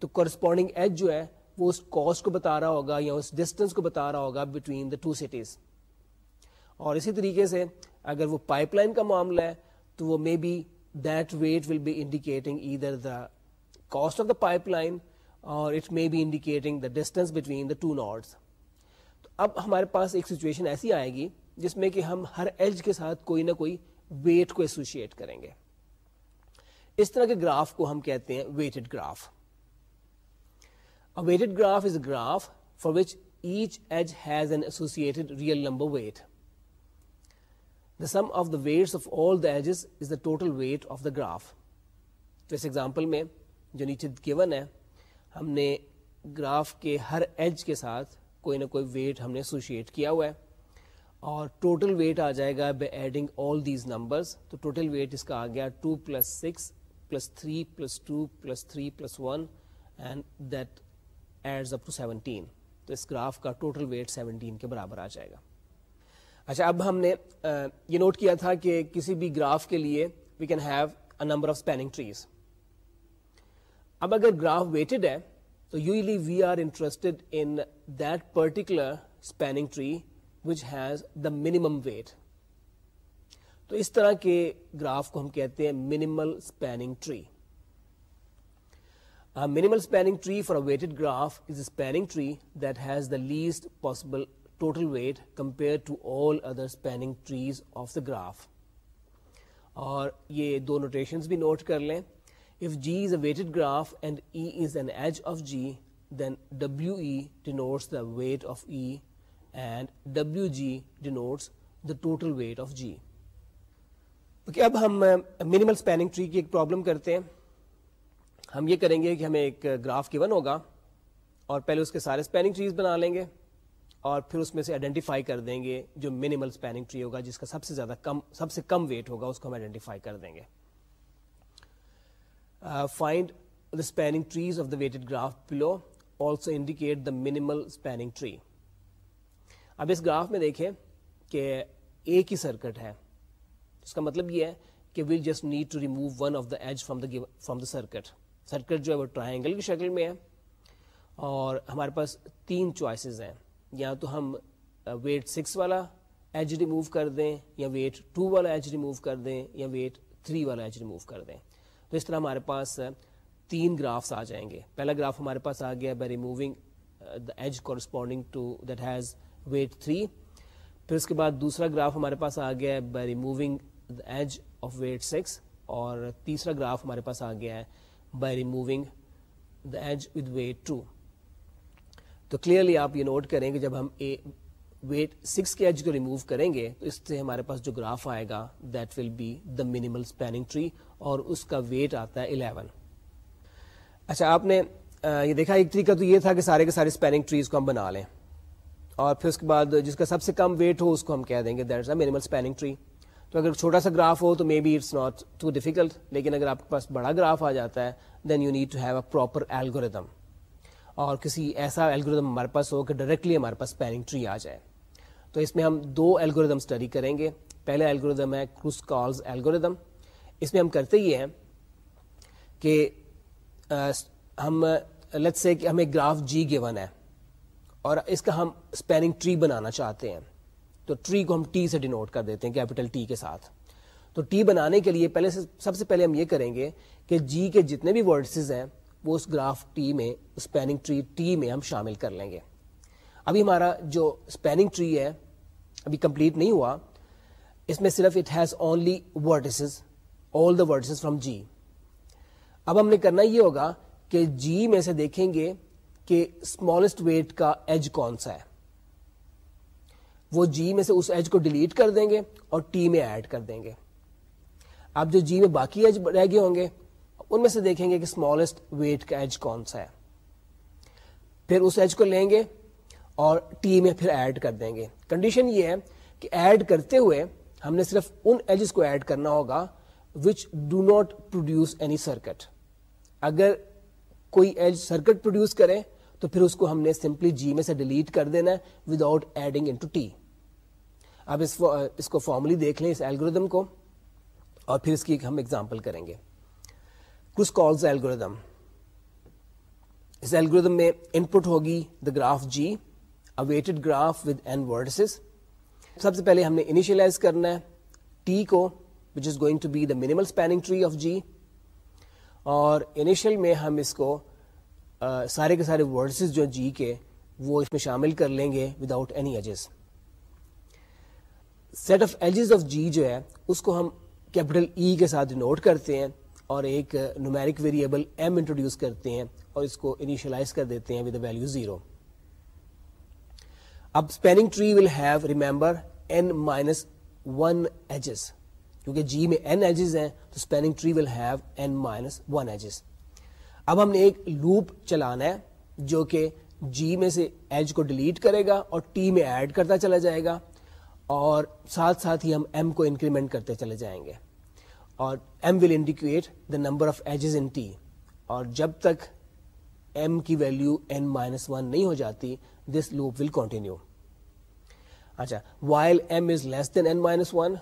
Speaker 1: تو کورسپونڈنگ ایج جو ہے وہ اس کاسٹ کو بتا رہا ہوگا یا اس ڈسٹینس کو بتا رہا ہوگا بٹوین دا ٹو سٹیز اور اسی طریقے سے اگر وہ پائپ لائن کا معاملہ ہے تو وہ may be that weight will be indicating either the cost of the pipeline or it may be indicating the distance between the two nodes اب ہمارے پاس ایک سچویشن ایسی آئے گی جس میں کہ ہم ہر ایج کے ساتھ کوئی نہ کوئی ویٹ کو ایسوشیٹ کریں گے اس طرح کے گراف کو ہم کہتے ہیں weighted graph weighted graph is a graph for which each edge has an associated real number weight the sum of the weight of all the total weight of the graph تو اس example میں جو نیچے given ہے ہم نے graph کے ہر ایج کے ساتھ کوئی نہ کوئی ویٹ ہم نے ایسوسیٹ کیا ہوا ہے اور ٹوٹل ویٹ آ جائے گا by adding all these numbers تو ٹوٹل ویٹ اس کا آ گیا two plus six plus three plus two plus three plus one and that adds up to seventeen تو اس گراف کا ٹوٹل ویٹ سیونٹین کے برابر آ جائے گا اچھا اب ہم نے یہ نوٹ کیا تھا کہ کسی بھی گراف کے لیے we can have a number of spanning trees اب اگر گراف ویٹڈ ہے تو usually we are interested in that particular spanning tree which has minimum weight تو اس طرح کے گراف کو ہم کہتے ہیں minimal spanning tree least possible total weight compare یہ دو نوٹیشن بھی نوٹ کر لیں if G is a weighted graph and E is an edge of G then the weight of E and W G denotes the total weight of G اب ہم minimal spanning tree کی ایک problem کرتے ہیں ہم یہ کریں گے کہ ہمیں ایک گراف uh, کی ہوگا اور پہلے اس کے سارے اسپیننگ ٹریز بنا لیں گے اور پھر اس میں سے آئیڈینٹیفائی کر دیں گے جو منیمل اسپیننگ ٹری ہوگا جس کا سب سے زیادہ کم سب سے کم ویٹ ہوگا اس کو ہم آئیڈینٹیفائی کر دیں گے find the spanning trees of the weighted graph below also indicate the minimal spanning tree اب اس گراف میں دیکھیں کہ ایک ہی سرکٹ ہے اس کا مطلب یہ ہے کہ we'll just need to remove one of the edge from the from the circuit circuit جو ہے وہ ٹرائنگل کی شکل میں ہے اور ہمارے پاس تین چوائسیز ہیں یا تو ہم ویٹ uh, سکس والا ایج ریموو کر دیں یا ویٹ ٹو والا ایج ریموو کر دیں یا ویٹ تھری والا ایج ریموو کر دیں تو اس طرح ہمارے پاس uh, تین گرافس آ جائیں گے پہلا گراف ہمارے پاس آ گیا by removing the edge corresponding to that has weight three پھر اس کے بعد دوسرا گراف ہمارے پاس آ گیا ہے by removing edge of weight six اور تیسرا گراف ہمارے پاس آ گیا ہے by removing the edge with weight two تو کلیئرلی آپ یہ نوٹ کریں کہ جب ہم ویٹ سکس کے ایج کو ریموو کریں گے تو اس سے ہمارے پاس جو گراف آئے گا that will be the minimal spanning tree اور اس کا ویٹ آتا ہے الیون اچھا آپ نے یہ دیکھا ایک طریقہ تو یہ تھا کہ سارے کے سارے اسپیننگ ٹریز کو ہم بنا لیں اور پھر اس کے بعد جس کا سب سے کم ویٹ ہو اس کو ہم کہہ دیں گے that a minimal spanning tree تو اگر چھوٹا سا گراف ہو تو maybe it's not too difficult لیکن اگر آپ کے پاس بڑا گراف آ جاتا ہے then you need to have a proper algorithm اور کسی ایسا الگوریدم ہمارے پاس ہو کہ ڈائریکٹلی ہمارے پاس اسپیننگ ٹری آ جائے تو اس میں ہم دو الگوریدم اسٹڈی کریں گے پہلا الگوریدم ہے کروس کالز الگوریدم اس میں ہم کرتے ہی ہیں کہ ہم لط سے کہ ہمیں گراف جی گیون ہے اور اس کا ہم اسپیننگ ٹری بنانا چاہتے ہیں تو ٹری کو ہم ٹی سے ڈینوٹ کر دیتے ہیں کیپیٹل ٹی کے ساتھ تو ٹی بنانے کے لیے پہلے سے سب سے پہلے ہم یہ کریں گے کہ جی کے جتنے بھی ورڈسز ہیں وہ اس گراف ٹی میں اسپیننگ ٹری ٹی میں ہم شامل کر لیں گے ابھی ہمارا جو اسپیننگ ٹری ہے ابھی کمپلیٹ نہیں ہوا اس میں صرف it has only vertices all the vertices from G اب ہم نے کرنا یہ ہوگا کہ جی میں سے دیکھیں گے کہ اسمالسٹ ویٹ کا ایج کون سا ہے وہ جی میں سے اس ایج کو ڈیلیٹ کر دیں گے اور ٹی میں ایڈ کر دیں گے آپ جو جی میں باقی ایج رہ گئے ہوں گے ان میں سے دیکھیں گے کہ اسمالسٹ ویٹ کا ایج کون سا ہے پھر اس ایج کو لیں گے اور ٹی میں پھر ایڈ کر دیں گے کنڈیشن یہ ہے کہ ایڈ کرتے ہوئے ہم نے صرف ان ایجز کو ایڈ کرنا ہوگا which do not produce any circuit اگر کوئی ایج سرکٹ پروڈیوس کرے تو پھر اس کو ہم نے سمپلی جی میں سے ڈیلیٹ کر دینا ہے without adding into T اب اس, اس کو فارملی دیکھ لیں اس ایلگوریدم کو اور پھر اس کی ہم ایگزامپل کریں گے کس کالز ایلگوریدم اس ایلگوریدم میں ان پٹ ہوگی the graph G a weighted graph with n vertices سب سے پہلے ہم نے انیشلائز کرنا ہے ٹی کو which is going to be the minimal spanning tree of G اور انیشیل میں ہم اس کو سارے کے سارے ورڈسز جو جی کے وہ اس میں شامل کر لیں گے without any edges set of edges of G جو ہے اس کو ہم کیپٹل ای e کے ساتھ نوٹ کرتے ہیں اور ایک نومیرک ویریبل ایم انٹروڈیوس کرتے ہیں اور اس کو انیشلائز کر دیتے ہیں ود ویلو زیرو اب spanning tree will have remember N minus one edges کیونکہ جی میں این ایجز ہیں تو spanning tree will have N minus one edges اب ہم نے ایک لوپ چلانا ہے جو کہ جی میں سے ایج کو ڈیلیٹ کرے گا اور ٹی میں ایڈ کرتا چلا جائے گا اور ساتھ ساتھ ہی ہم ایم کو انکریمنٹ کرتے چلے جائیں گے اور m will indicate the number of edges in T اور جب تک ایم کی ویلو این مائنس ون نہیں ہو جاتی دس لوپ ول کنٹینیو اچھا while M is less than N minus one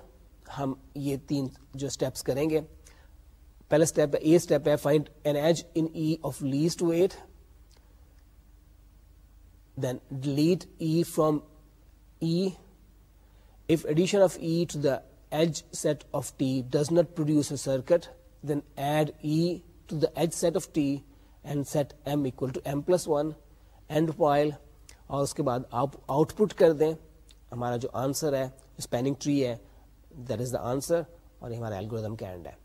Speaker 1: ہم یہ تین جو اسٹیپس کریں گے پہلا اسٹیپ ہے اے اسٹیپ ہے find an edge in of less to eight then delete E from E if addition of E to the edge set of T does not produce a circuit then add E to the edge set of T and set M equal to M plus one end while اور اس کے بعد آپ out put کر دیں ہمارا جو answer ہے اسپیننگ ٹری ہے دیٹ از دا آنسر اور یہ ہمارے الگوریزم کا اینڈ ہے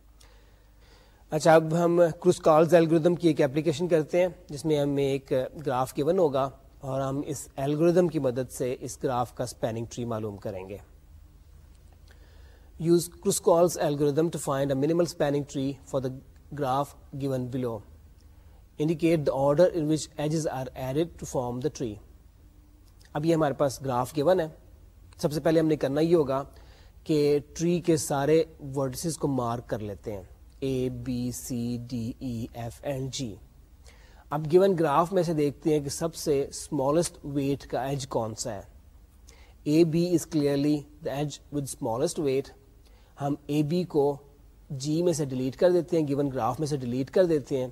Speaker 1: اچھا اب ہم کروس کالز الگوریدم کی ایک ایپلیکیشن کرتے ہیں جس میں ہمیں ایک گراف گیون ون ہوگا اور ہم اس الگوریدم کی مدد سے اس گراف کا اسپیننگ ٹری معلوم کریں گے use Kruskal's algorithm to find a minimal tree for the graph given below indicate the the order in which edges are added to form tree اب یہ ہمارے پاس گراف گیون ون ہے سب سے پہلے ہم نے کرنا یہ ہوگا کہ ٹری کے سارے ورڈسز کو مارک کر لیتے ہیں A B C D E F and G اب گیون گراف میں سے دیکھتے ہیں کہ سب سے اسمالسٹ ویٹ کا ایج کون سا ہے A B is clearly the edge with smallest weight ہم اے بی کو جی میں سے ڈیلیٹ کر دیتے ہیں گیون گراف میں سے ڈیلیٹ کر دیتے ہیں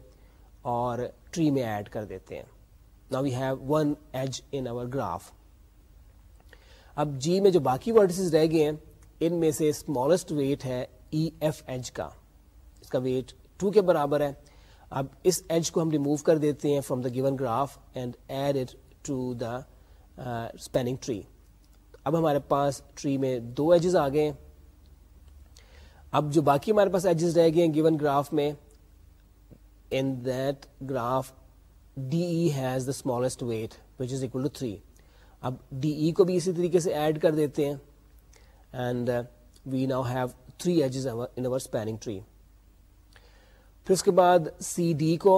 Speaker 1: اور ٹری میں ایڈ کر دیتے ہیں نا we have one edge in our graph اب جی میں جو باقی ورڈسز رہ گئے ہیں ان میں سے اسمالسٹ ویٹ ہے ای ایف ایج کا کا ویٹ ٹو کے برابر ہے اب اس ایج کو ہم ریموو کر دیتے ہیں from the given graph and add it to the spanning tree اب ہمارے پاس ٹری میں دو ایجز آ گئے اب جو باقی ہمارے پاس ایجز رہ گئے ہیں گیون گراف میں in that graph D E has the smallest weight which is equal to three اب ڈی ای e کو بھی اسی طریقے سے ایڈ کر دیتے ہیں and we now have three edges in our spanning tree پھر اس کے بعد سی ڈی کو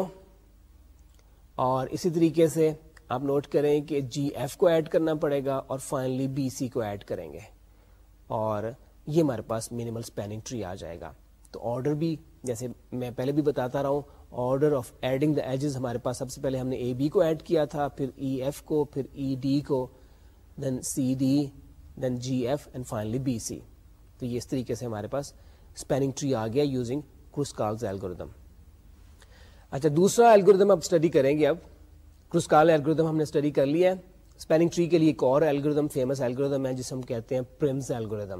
Speaker 1: اور اسی طریقے سے آپ نوٹ کریں کہ جی ایف کو ایڈ کرنا پڑے گا اور فائنلی بی سی کو ایڈ کریں گے اور یہ ہمارے پاس مینیمل اسپیننگ ٹری آ جائے گا تو آرڈر بھی جیسے میں پہلے بھی بتاتا رہا ہوں order of adding the edges ہمارے پاس سب سے پہلے ہم نے اے بی کو ایڈ کیا تھا پھر ای e, ایف کو پھر ای e, ڈی کو then C D then G F and finally B C تو یہ اس طریقے سے ہمارے پاس اسپیننگ ٹری آ گیا یوزنگ کرس کارز الگوریدم اچھا دوسرا الگوریدم اب اسٹڈی کریں گے اب کرس کارل الگوریدم ہم نے اسٹڈی کر لیا ہے اسپیلنگ ٹری کے لیے ایک اور الگوریدم فیمس الگوریدم ہے جسے ہم کہتے ہیں پرمز الگوریدم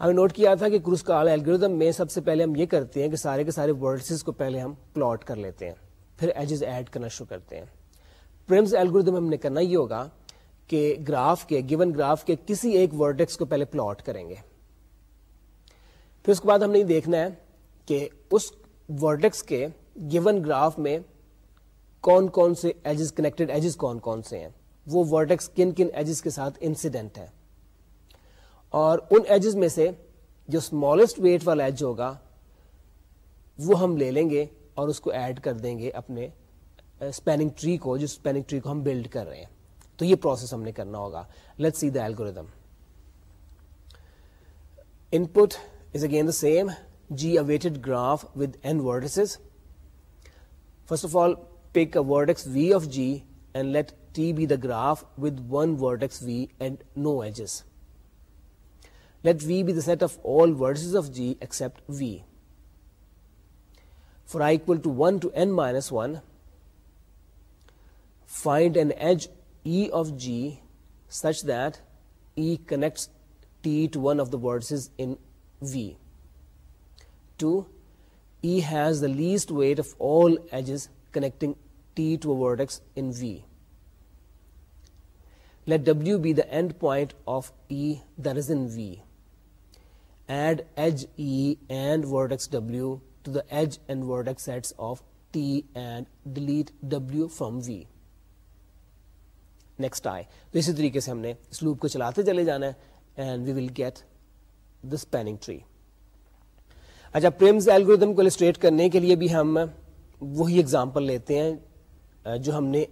Speaker 1: ہم نے نوٹ کیا تھا کہ کرس کارل الگوریدم میں سب سے پہلے ہم یہ کرتے ہیں کہ سارے کے سارے ورڈسز کو پہلے ہم پلاٹ کر لیتے ہیں پھر ایجز ایڈ کرنا شروع کرتے ہیں پرمز الگوریدم ہم نے کرنا ہی ہوگا کہ گراف کے گیون گراف کے کسی ایک ورڈیکس کو پہلے پلاٹ کریں گے پھر اس کے بعد ہم نے دیکھنا ہے کہ اس وقت کے گیون گراف میں کون کون سے ایجز کنیکٹڈ ایجز کون کون سے ہیں وہ کن کن ایجز کے ساتھ انسیڈنٹ ہے اور ان ایجز میں سے جو اسمالسٹ ویٹ والا ایج ہوگا وہ ہم لے لیں گے اور اس کو ایڈ کر دیں گے اپنے اسپیننگ ٹری کو جس اسپیننگ ٹری کو ہم بلڈ کر رہے ہیں تو یہ پروسیس ہم نے کرنا ہوگا let see the input is again the same G, a weighted graph with n vertices. First of all, pick a vertex V of G and let T be the graph with one vertex V and no edges. Let V be the set of all vertices of G except V. For I equal to 1 to n minus 1, find an edge E of G such that E connects T to one of the vertices in V to as the least weight of all edge is connecting T to word in V let W be the end point of E then H add W to the edge and with set of T and delete W from V next آئے تو اسی طریقے سے ہم نے slope کو چلاتے چلے جانا ہے دا اسپیننگ ٹری اچھا پریمز ایلگوریدم کو السٹریٹ کرنے کے لیے بھی ہم وہی اگزامپل لیتے ہیں جو ہم نے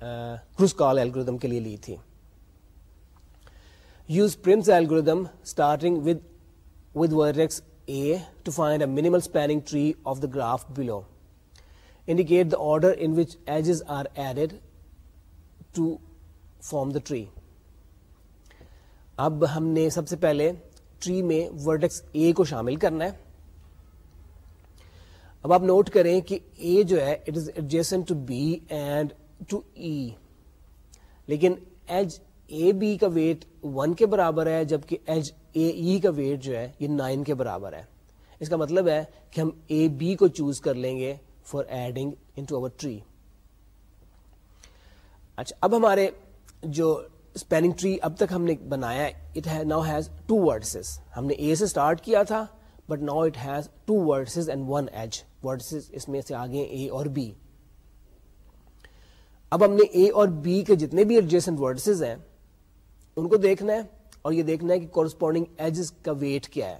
Speaker 1: کروز کال ایلگوریدم کے لیے لی تھی use Prim's algorithm starting with with vertex A to find a minimal spanning tree of the graph below indicate the order in which edges are added to form the tree اب ہم نے سب سے پہلے ٹری میں vertex A کو شامل کرنا ہے اب آپ نوٹ کریں کہ اے جو ہے it is adjacent to B and to E لیکن ایج اے بی کا ویٹ ون کے برابر ہے جبکہ ایج اے ای کا ویٹ جو ہے یہ نائن کے برابر ہے اس کا مطلب ہے کہ ہم اے بی کو چوز کر لیں گے for adding into our tree اچھا اب ہمارے جو ٹری اب تک ہم نے بنایا it now has two vertices ہم نے اے سے اسٹارٹ کیا تھا but now it has two vertices and one edge اس میں سے آگے اے اور بی اب ہم نے اے اور بی کے جتنے بھی ہیں ان کو دیکھنا ہے اور یہ دیکھنا ہے کہ کورسپونڈنگ ایجز کا ویٹ کیا ہے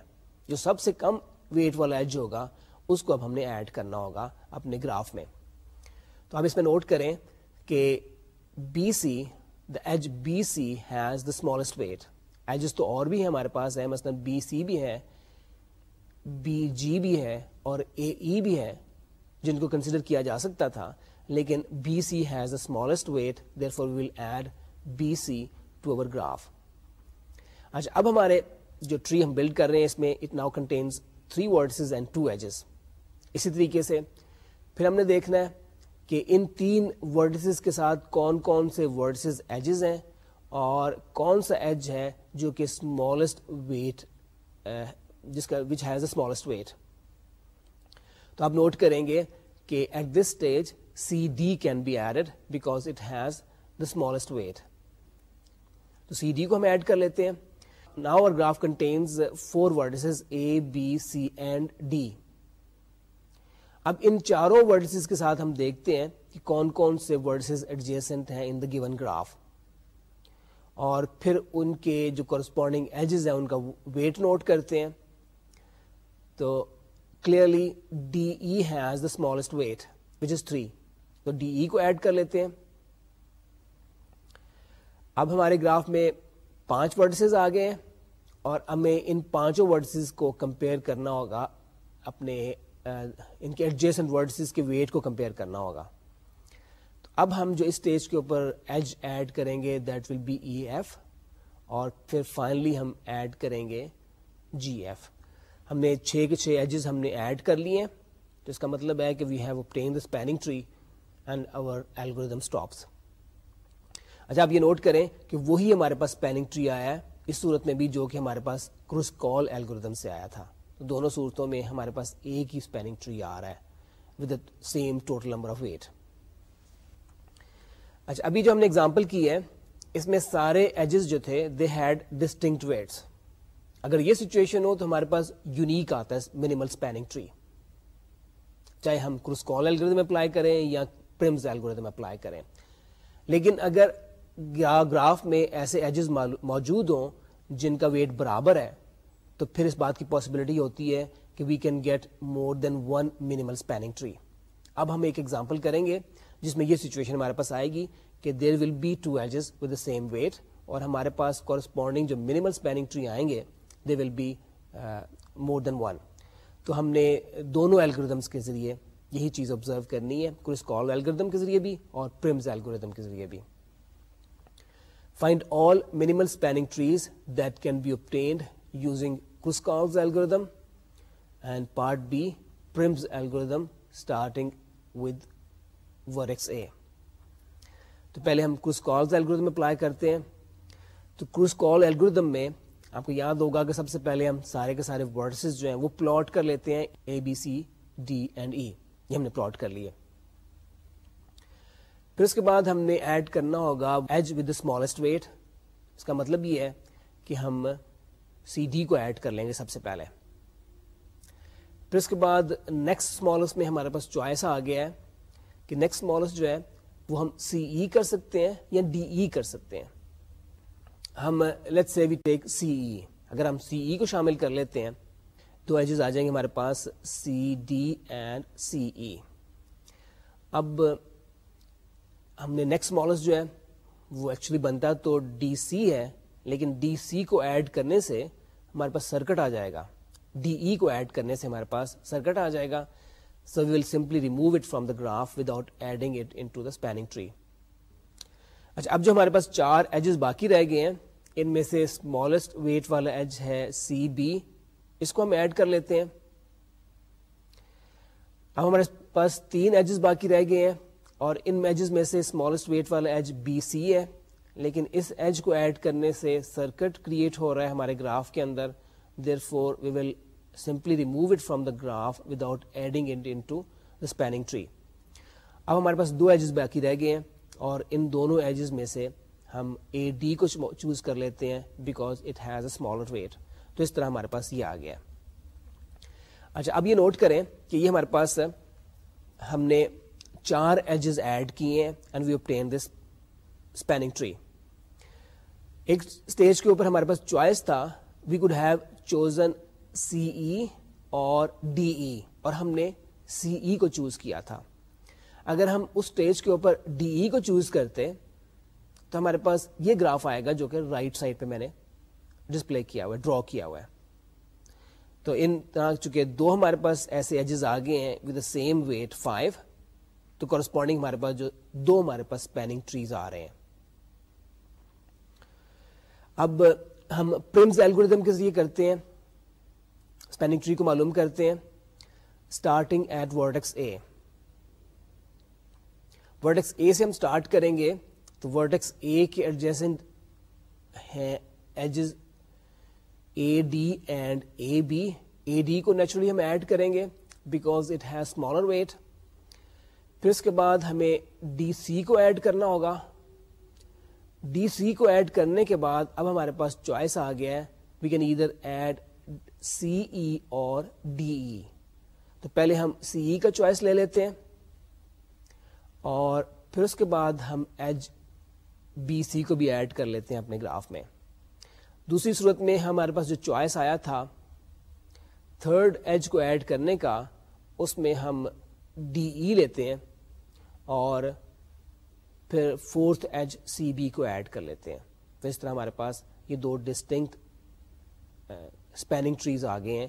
Speaker 1: جو سب سے کم ویٹ والا ایج ہوگا اس کو اب ہم نے ایڈ کرنا ہوگا اپنے گراف میں تو آپ اس میں نوٹ کریں کہ B C edge has the smallest weight edges تو اور بھی ہیں ہمارے پاس مثلاً بی سی بھی ہے بی جی بھی ہے اور اے ای e بھی ہے جن کو کنسیڈر کیا جا سکتا تھا لیکن B C has the smallest weight therefore we will add B C to our graph اچھا اب ہمارے جو ٹری ہم بلڈ کر رہے ہیں اس میں it now contains three vertices and two edges اسی طریقے سے پھر ہم نے دیکھنا ہے کہ ان تین ورڈسز کے ساتھ کون کون سے ورڈسز ایجز ہیں اور کون سا ایج ہے جو کہ اسمالسٹ ویٹ eh, جس کا which has a smallest weight تو آپ نوٹ کریں گے کہ at this stage C D can be add because it has the smallest weight تو سی ڈی کو ہم ایڈ کر لیتے ہیں ناؤ اور graph contains four vertices A B C and D اب ان چاروں ورڈسز کے ساتھ ہم دیکھتے ہیں کہ کون کون سے ورڈسز ہیں ان دا گیون گراف اور پھر ان کے جو کورسپونڈنگ ایجز ہیں ان کا ویٹ نوٹ کرتے ہیں تو clearly D E has the smallest weight which is three تو ڈی ای e کو ایڈ کر لیتے ہیں اب ہمارے گراف میں پانچ ورڈسز آ گئے ہیں اور ہمیں ان پانچوں ورڈسز کو کمپیئر کرنا ہوگا اپنے ان کے ایڈجیسن ورڈسز کے ویٹ کو کمپیئر کرنا ہوگا تو اب ہم جو اسٹیج کے اوپر ایج ایڈ کریں گے that will be E F اور پھر فائنلی ہم ایڈ کریں گے جی ایف ہم نے چھ کے چھ ایجز ہم نے ایڈ کر لیے ہیں تو اس کا مطلب ہے کہ we have obtain the spanning tree and our algorithm stops اچھا آپ یہ نوٹ کریں کہ وہی ہمارے پاس اسپیننگ ٹری آیا ہے اس صورت میں بھی جو کہ ہمارے پاس کروس کال ایلگوریدم سے آیا تھا تو دونوں صورتوں میں ہمارے پاس ایک ہی اسپیننگ ٹری آ رہا ہے with same total number of weight اچھا ابھی جو ہم نے اگزامپل کی ہے اس میں سارے ایجز جو تھے دے ہیڈ ڈسٹنکٹ ویٹس اگر یہ سچویشن ہو تو ہمارے پاس یونیک آتا ہے منیمل اسپیننگ ٹری چاہے ہم کروسکال الگوریدم اپلائی کریں یا پرمز الگوریدم اپلائی کریں لیکن اگر گراف میں ایسے ایجز موجود ہوں جن کا ویٹ برابر ہے تو پھر اس بات کی پاسبلٹی ہوتی ہے کہ we can get more than one minimal spanning tree اب ہم ایک ایگزامپل کریں گے جس میں یہ سچویشن ہمارے پاس آئے گی کہ there will be two edges with the same weight اور ہمارے پاس کورسپونڈنگ جو منیمل اسپیننگ ٹری آئیں گے they will be more than one تو ہم نے دونوں الگوریدمس کے ذریعے یہی چیز آبزرو کرنی ہے الگوریدم کے ذریعے بھی اور پرمز الگوریدم کے ذریعے بھی find all minimal spanning trees that can be obtained using Kuskal's algorithm and part B Prim's algorithm starting with vertex A. تو پہلے ہم کس کالز ایلگوریدم اپلائی کرتے ہیں تو کس کال ایلگوریدم میں آپ کو یاد ہوگا کہ سب سے پہلے ہم سارے کے سارے ورڈسز جو ہیں وہ پلاٹ کر لیتے ہیں A B C D and E یہ ہم نے پلاٹ کر لیے پھر اس کے بعد ہم نے ایڈ کرنا ہوگا edge with the smallest weight اس کا مطلب یہ ہے کہ ہم سی ڈی کو ایڈ کر لیں گے سب سے پہلے پھر اس کے بعد نیکسٹ مالس میں ہمارے پاس چوائس آ گیا ہے کہ نیکسٹ جو ہے وہ ہم سی ای e کر سکتے ہیں یا ڈی ای e کر سکتے ہیں ہم let C we take C E اگر ہم سی ای e کو شامل کر لیتے ہیں تو ایجز آ جائیں گے ہمارے پاس C D and C E اب ہم نے نیکسٹ مالس جو ہے وہ ایکچولی بنتا تو ڈی سی ہے لیکن ڈی سی کو ایڈ کرنے سے ہمارے پاس سرکٹ آ جائے گا ڈی ای e کو ایڈ کرنے سے ہمارے پاس سرکٹ آ جائے گا so we will simply remove it from the graph adding it into the spanning tree اچھا اب جو ہمارے پاس چار ایجز باقی رہ گئے ہیں ان میں سے اسمالسٹ ویٹ والا ایج ہے سی بی اس کو ہم ایڈ کر لیتے ہیں اب ہمارے پاس تین ایجز باقی رہ گئے ہیں اور ان ایجز میں سے اسمالسٹ ویٹ والا ایج بی سی ہے لیکن اس ایج کو ایڈ کرنے سے سرکٹ کریٹ ہو رہا ہے ہمارے گراف کے اندر therefore we will simply remove it from the graph without adding it into the spanning tree اب ہمارے پاس دو ایجز باقی رہ گئے ہیں اور ان دونوں ایجز میں سے ہم اے ڈی کو چوز کر لیتے ہیں because it has a smaller weight تو اس طرح ہمارے پاس یہ آ گیا اچھا اب یہ نوٹ کریں کہ یہ ہمارے پاس ہم نے چار ایجز ایڈ کیے ہیں and we obtain this spanning tree ایک اسٹیج کے اوپر ہمارے پاس چوائس تھا we could have chosen C E اور ڈی ای e اور ہم نے سی ای e کو چوز کیا تھا اگر ہم اس اسٹیج کے اوپر ڈی ای e کو چوز کرتے تو ہمارے پاس یہ گراف آئے گا جو کہ رائٹ سائڈ پہ میں نے ڈسپلے کیا ہوا ہے ڈرا کیا ہوا ہے تو ان طرح چونکہ دو ہمارے پاس ایسے ایجز آ گئے ہیں with the same weight five تو کورسپونڈنگ ہمارے پاس جو دو ہمارے پاس پیننگ ٹریز آ رہے ہیں اب ہم پرمز ایلگوریزم کے ذریعے کرتے ہیں اسپینک ٹری کو معلوم کرتے ہیں starting at vertex A vertex A سے ہم اسٹارٹ کریں گے تو ورڈکس اے کے ایڈجسن ہیں edges A D and A B A D کو نیچرلی ہم ایڈ کریں گے because it has smaller weight پھر اس کے بعد ہمیں ڈی سی کو ایڈ کرنا ہوگا ڈی سی کو ایڈ کرنے کے بعد اب ہمارے پاس چوائس آ گیا ہے we can either add C E اور ڈی ای e۔ تو پہلے ہم سی ای e کا چوائس لے لیتے ہیں اور پھر اس کے بعد ہم ایج بی سی کو بھی ایڈ کر لیتے ہیں اپنے گراف میں دوسری صورت میں ہمارے پاس جو چوائس آیا تھا تھرڈ ایج کو ایڈ کرنے کا اس میں ہم ڈی ای e لیتے ہیں اور پھر فورتھ ایج سی بی کو ایڈ کر لیتے ہیں تو اس طرح ہمارے پاس یہ دو ڈسٹنکٹ اسپیننگ ٹریز آ گئے ہیں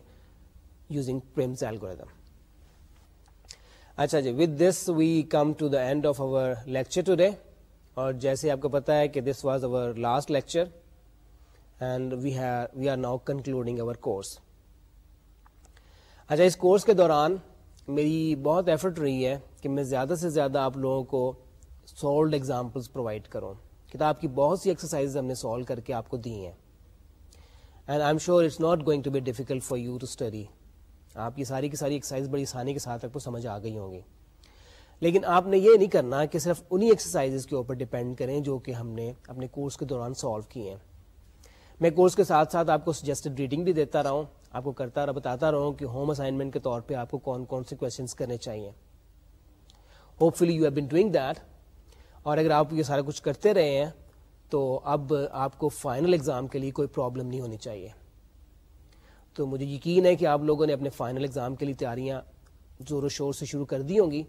Speaker 1: یوزنگ اچھا جی this we come to the end of our lecture today اور جیسے آپ کو پتا ہے کہ this was our last lecture and we have we are now concluding our course اچھا اس کورس کے دوران میری بہت ایفرٹ رہی ہے کہ میں زیادہ سے زیادہ آپ لوگوں کو سولڈ ایگزامپلس پرووائڈ کروں کتاب کی بہت سی ایکسرسائز ہم نے سالو کر کے آپ کو دی ہیں and I am sure it's not going to to be difficult for you study آپ کی ساری کی ساری ایکسرسائز بڑی آسانی کے ساتھ آپ کو سمجھ آ گئی ہوں گی لیکن آپ نے یہ نہیں کرنا کہ صرف انہیں ایکسرسائز کے اوپر ڈیپینڈ کریں جو کہ ہم نے اپنے کورس کے دوران سالو کیے ہیں میں کورس کے ساتھ ساتھ آپ کو سجیسٹڈ ریڈنگ بھی دیتا رہا ہوں آپ کو کرتا رہا بتاتا رہا ہوں کہ ہوم اسائنمنٹ کے طور پہ آپ کو کون کون سے کوشچنس کرنے چاہیے hopefully you have been doing that اور اگر آپ یہ سارا کچھ کرتے رہے ہیں تو اب آپ کو فائنل ایگزام کے لیے کوئی پرابلم نہیں ہونی چاہیے تو مجھے یقین ہے کہ آپ لوگوں نے اپنے فائنل ایگزام کے لیے تیاریاں زور و شور سے شروع کر دی ہوں گی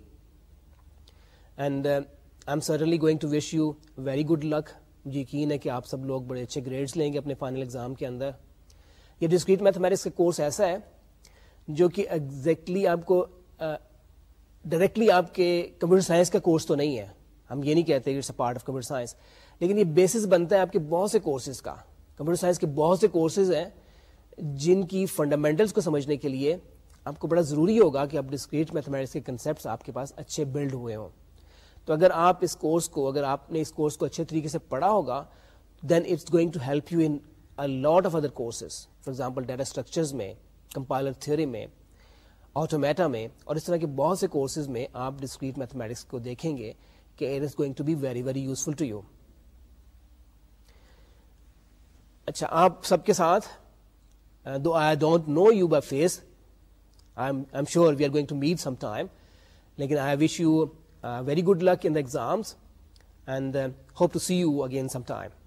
Speaker 1: and I am certainly going to wish you very good luck مجھے یقین ہے کہ آپ سب لوگ بڑے اچھے گریڈس لیں گے اپنے فائنل ایگزام کے اندر یہ ڈسکریٹ میتھمیٹکس کا کورس ایسا ہے جو کہ ایگزیکٹلی exactly آپ کو ڈائریکٹلی uh, آپ کے کمپیوٹر سائنس کا کورس تو نہیں ہے ہم یہ نہیں کہتے it's a part of computer science لیکن یہ بیسس بنتا ہے آپ کے بہت سے کورسز کا کمپیوٹر سائنس کے بہت سے کورسز ہیں جن کی فنڈامنٹلس کو سمجھنے کے لیے آپ کو بڑا ضروری ہوگا کہ آپ ڈسکریٹ میتھمیٹکس کے کنسیپٹس آپ کے پاس اچھے بلڈ ہوئے ہوں تو اگر آپ اس کورس کو اگر آپ نے اس کورس کو اچھے طریقے سے پڑھا ہوگا then it's going to help you in lot of other courses for example data structures میں کمپائلر تھیوری میں آٹومیٹا میں اور اس طرح کے بہت سے کورسز میں آپ ڈسکریٹ میتھمیٹکس کو دیکھیں گے کہ it is going to be very very useful to you اچھا آپ سب کے ساتھ uh, though I don't know you by face I sure we are going to meet some time لیکن I wish you very good luck in the exams and hope to see you again some time